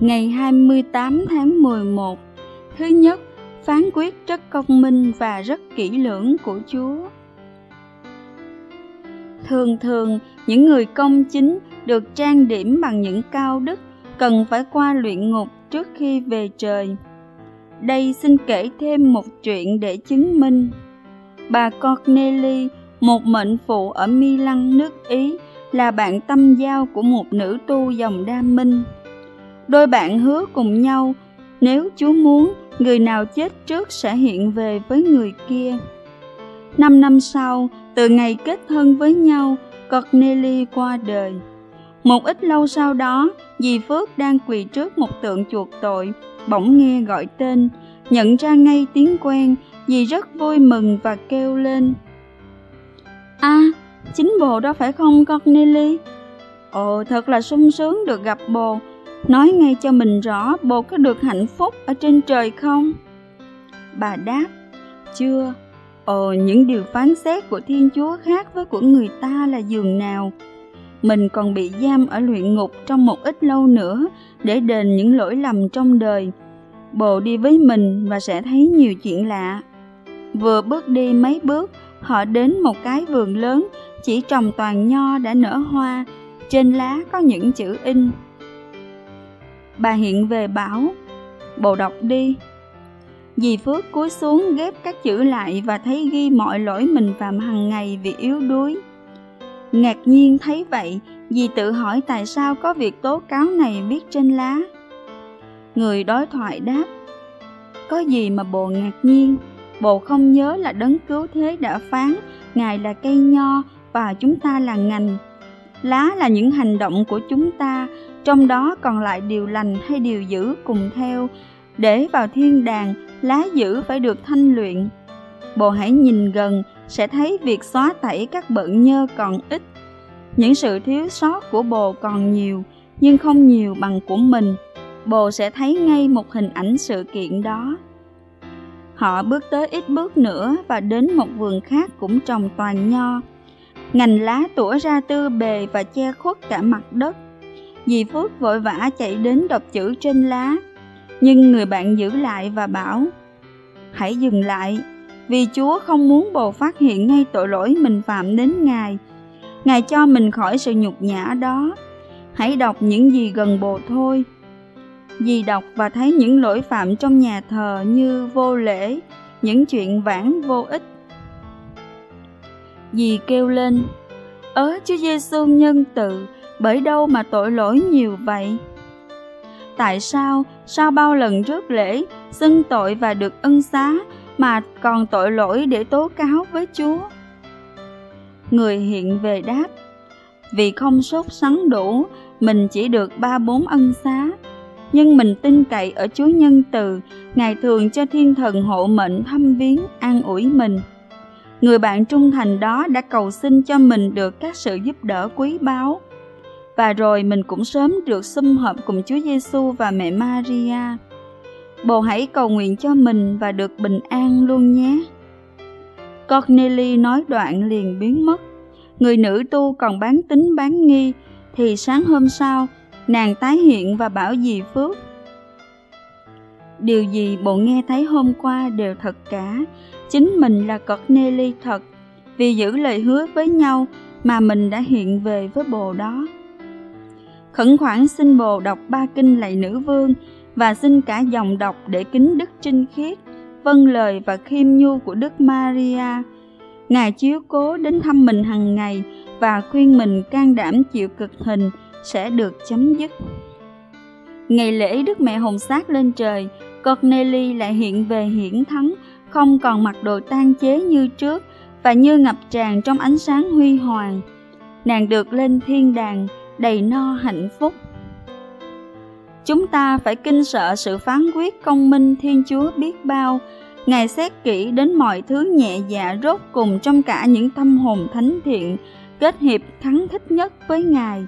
ngày 28 tháng 11. Thứ nhất, phán quyết rất công minh và rất kỹ lưỡng của Chúa. Thường thường, những người công chính được trang điểm bằng những cao đức cần phải qua luyện ngục trước khi về trời. Đây xin kể thêm một chuyện để chứng minh. Bà Corneli, một mệnh phụ ở Milan nước Ý, là bạn tâm giao của một nữ tu dòng Đa minh. Đôi bạn hứa cùng nhau, nếu Chúa muốn, người nào chết trước sẽ hiện về với người kia. Năm năm sau, từ ngày kết thân với nhau, Corneli qua đời. Một ít lâu sau đó, dì Phước đang quỳ trước một tượng chuộc tội, bỗng nghe gọi tên, nhận ra ngay tiếng quen, dì rất vui mừng và kêu lên. a à, chính bồ đó phải không Corneli? Ồ, thật là sung sướng được gặp bồ, nói ngay cho mình rõ bồ có được hạnh phúc ở trên trời không? Bà đáp, chưa. Ồ, những điều phán xét của Thiên Chúa khác với của người ta là giường nào? Mình còn bị giam ở luyện ngục trong một ít lâu nữa để đền những lỗi lầm trong đời. Bồ đi với mình và sẽ thấy nhiều chuyện lạ. Vừa bước đi mấy bước, họ đến một cái vườn lớn, chỉ trồng toàn nho đã nở hoa, trên lá có những chữ in bà hiện về bảo bồ đọc đi. Dì phước cúi xuống ghép các chữ lại và thấy ghi mọi lỗi mình phạm hàng ngày vì yếu đuối. Ngạc nhiên thấy vậy, dì tự hỏi tại sao có việc tố cáo này viết trên lá. Người đối thoại đáp, có gì mà bồ ngạc nhiên? Bồ không nhớ là đấng cứu thế đã phán, ngài là cây nho và chúng ta là ngành. Lá là những hành động của chúng ta trong đó còn lại điều lành hay điều dữ cùng theo. Để vào thiên đàng, lá dữ phải được thanh luyện. Bồ hãy nhìn gần, sẽ thấy việc xóa tẩy các bận nhơ còn ít. Những sự thiếu sót của bồ còn nhiều, nhưng không nhiều bằng của mình. Bồ sẽ thấy ngay một hình ảnh sự kiện đó. Họ bước tới ít bước nữa và đến một vườn khác cũng trồng toàn nho. Ngành lá tủa ra tư bề và che khuất cả mặt đất dì phước vội vã chạy đến đọc chữ trên lá. Nhưng người bạn giữ lại và bảo, hãy dừng lại, vì chúa không muốn bồ phát hiện ngay tội lỗi mình phạm đến ngài. Ngài cho mình khỏi sự nhục nhã đó. Hãy đọc những gì gần bồ thôi. Dì đọc và thấy những lỗi phạm trong nhà thờ như vô lễ, những chuyện vãng vô ích. Dì kêu lên, ớ, chúa giêsu nhân từ bởi đâu mà tội lỗi nhiều vậy? Tại sao, sau bao lần rước lễ, xưng tội và được ân xá, mà còn tội lỗi để tố cáo với chúa? Người hiện về đáp, vì không sốt sắng đủ, mình chỉ được ba bốn ân xá. Nhưng mình tin cậy ở chúa nhân từ, ngài thường cho thiên thần hộ mệnh thăm viếng, an ủi mình. Người bạn trung thành đó đã cầu xin cho mình được các sự giúp đỡ quý báu và rồi mình cũng sớm được sum họp cùng Chúa Giêsu và mẹ Maria. Bồ hãy cầu nguyện cho mình và được bình an luôn nhé. Corneli nói đoạn liền biến mất. Người nữ tu còn bán tính bán nghi, thì sáng hôm sau, nàng tái hiện và bảo dì Phước. Điều gì bộ nghe thấy hôm qua đều thật cả, chính mình là Corneli thật, vì giữ lời hứa với nhau mà mình đã hiện về với bồ đó khẩn khoản xin bồ đọc ba kinh lạy nữ vương và xin cả dòng đọc để kính đức trinh khiết vâng lời và khiêm nhu của đức maria. Ngài chiếu cố đến thăm mình hàng ngày và khuyên mình can đảm chịu cực hình sẽ được chấm dứt. Ngày lễ đức mẹ hồn sát lên trời, corneli lại hiện về hiển thắng, không còn mặc đồ tang chế như trước và như ngập tràn trong ánh sáng huy hoàng. Nàng được lên thiên đàng đầy no hạnh phúc. Chúng ta phải kinh sợ sự phán quyết công minh thiên chúa biết bao. Ngài xét kỹ đến mọi thứ nhẹ dạ rốt cùng trong cả những tâm hồn thánh thiện, kết hiệp thắng thích nhất với ngài.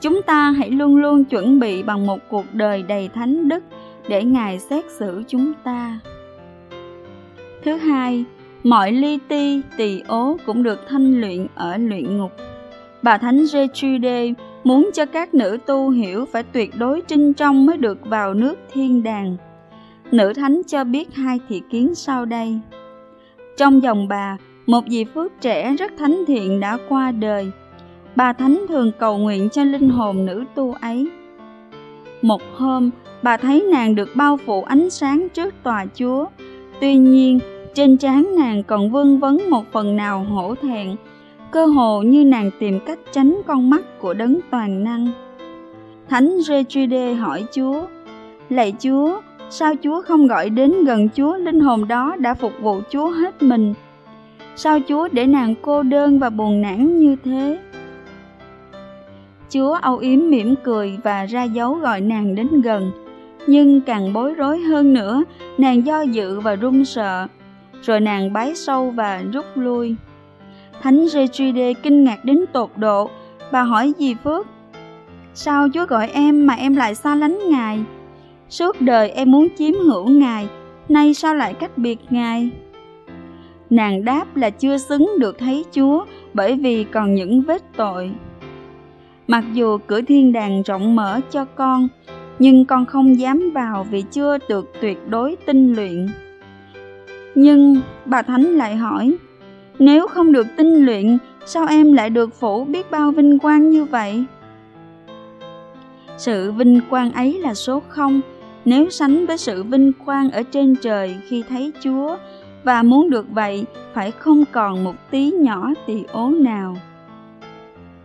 Chúng ta hãy luôn luôn chuẩn bị bằng một cuộc đời đầy thánh đức để ngài xét xử chúng ta. Thứ hai, mọi ly ti, tỳ ố cũng được thanh luyện ở luyện ngục. Bà thánh Gertrude muốn cho các nữ tu hiểu phải tuyệt đối trinh trong mới được vào nước thiên đàng. Nữ thánh cho biết hai thị kiến sau đây. Trong dòng bà, một vị phước trẻ rất thánh thiện đã qua đời. Bà thánh thường cầu nguyện cho linh hồn nữ tu ấy. Một hôm, bà thấy nàng được bao phủ ánh sáng trước tòa chúa. Tuy nhiên, trên trán nàng còn vương vấn một phần nào hổ thẹn, cơ hồ như nàng tìm cách tránh con mắt của đấng toàn năng. Thánh Regide hỏi Chúa, Lạy Chúa, sao Chúa không gọi đến gần Chúa linh hồn đó đã phục vụ Chúa hết mình? Sao Chúa để nàng cô đơn và buồn nản như thế? Chúa âu yếm mỉm cười và ra dấu gọi nàng đến gần. Nhưng càng bối rối hơn nữa, nàng do dự và run sợ, rồi nàng bái sâu và rút lui. Thánh Regide kinh ngạc đến tột độ, bà hỏi dì Phước, Sao Chúa gọi em mà em lại xa lánh Ngài? Suốt đời em muốn chiếm hữu Ngài, nay sao lại cách biệt Ngài? Nàng đáp là chưa xứng được thấy Chúa bởi vì còn những vết tội. Mặc dù cửa thiên đàng rộng mở cho con, nhưng con không dám vào vì chưa được tuyệt đối tinh luyện. Nhưng bà Thánh lại hỏi, nếu không được tinh luyện, sao em lại được phủ biết bao vinh quang như vậy? Sự vinh quang ấy là số không, nếu sánh với sự vinh quang ở trên trời khi thấy Chúa, và muốn được vậy phải không còn một tí nhỏ tỳ ố nào.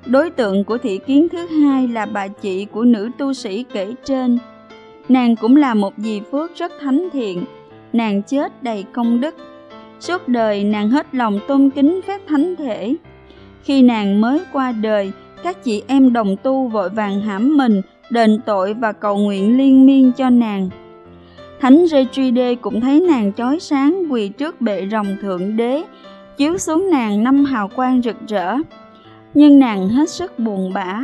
Đối tượng của thị kiến thứ hai là bà chị của nữ tu sĩ kể trên. Nàng cũng là một dì phước rất thánh thiện, nàng chết đầy công đức. Suốt đời nàng hết lòng tôn kính phép thánh thể. Khi nàng mới qua đời, các chị em đồng tu vội vàng hãm mình, đền tội và cầu nguyện liên miên cho nàng. Thánh Retride cũng thấy nàng chói sáng quỳ trước bệ rồng thượng đế, chiếu xuống nàng năm hào quang rực rỡ. Nhưng nàng hết sức buồn bã.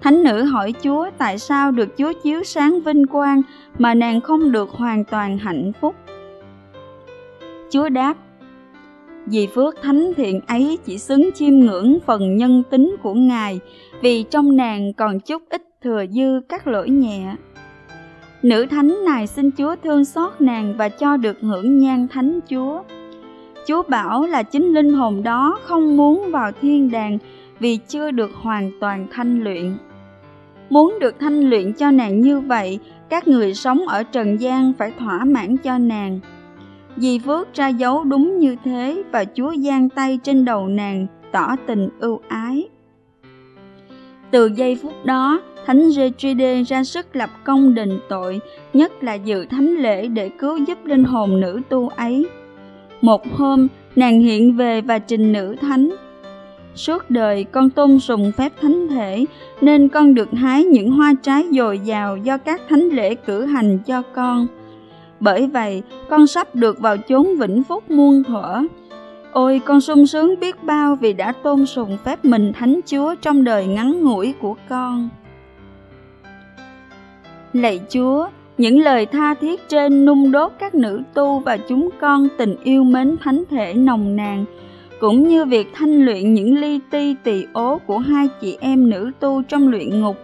Thánh nữ hỏi Chúa tại sao được Chúa chiếu sáng vinh quang mà nàng không được hoàn toàn hạnh phúc. Chúa đáp, vì phước thánh thiện ấy chỉ xứng chiêm ngưỡng phần nhân tính của Ngài, vì trong nàng còn chút ít thừa dư các lỗi nhẹ. Nữ thánh này xin Chúa thương xót nàng và cho được hưởng nhan thánh Chúa. Chúa bảo là chính linh hồn đó không muốn vào thiên đàng vì chưa được hoàn toàn thanh luyện. Muốn được thanh luyện cho nàng như vậy, các người sống ở trần gian phải thỏa mãn cho nàng. Dì Phước ra dấu đúng như thế và Chúa giang tay trên đầu nàng tỏ tình ưu ái. Từ giây phút đó, Thánh Retride ra sức lập công đền tội, nhất là dự thánh lễ để cứu giúp linh hồn nữ tu ấy. Một hôm, nàng hiện về và trình nữ thánh. Suốt đời con tôn sùng phép thánh thể, nên con được hái những hoa trái dồi dào do các thánh lễ cử hành cho con. Bởi vậy, con sắp được vào chốn vĩnh phúc muôn thuở. Ôi con sung sướng biết bao vì đã tôn sùng phép mình Thánh Chúa trong đời ngắn ngủi của con. Lạy Chúa, những lời tha thiết trên nung đốt các nữ tu và chúng con tình yêu mến thánh thể nồng nàn, cũng như việc thanh luyện những ly ti tỳ ố của hai chị em nữ tu trong luyện ngục,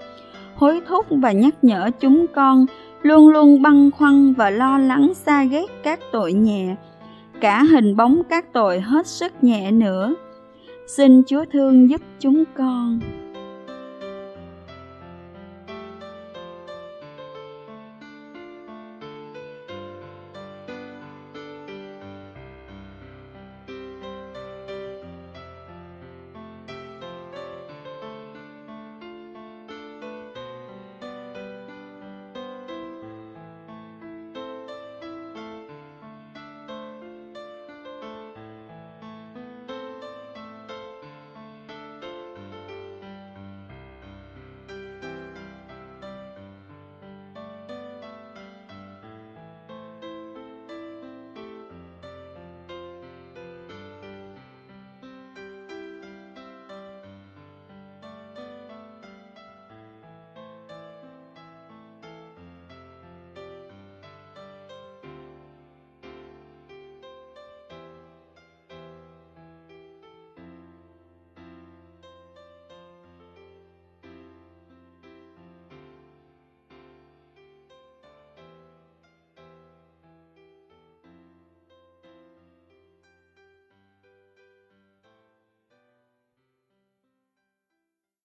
hối thúc và nhắc nhở chúng con luôn luôn băn khoăn và lo lắng xa ghét các tội nhẹ, cả hình bóng các tội hết sức nhẹ nữa. Xin Chúa thương giúp chúng con.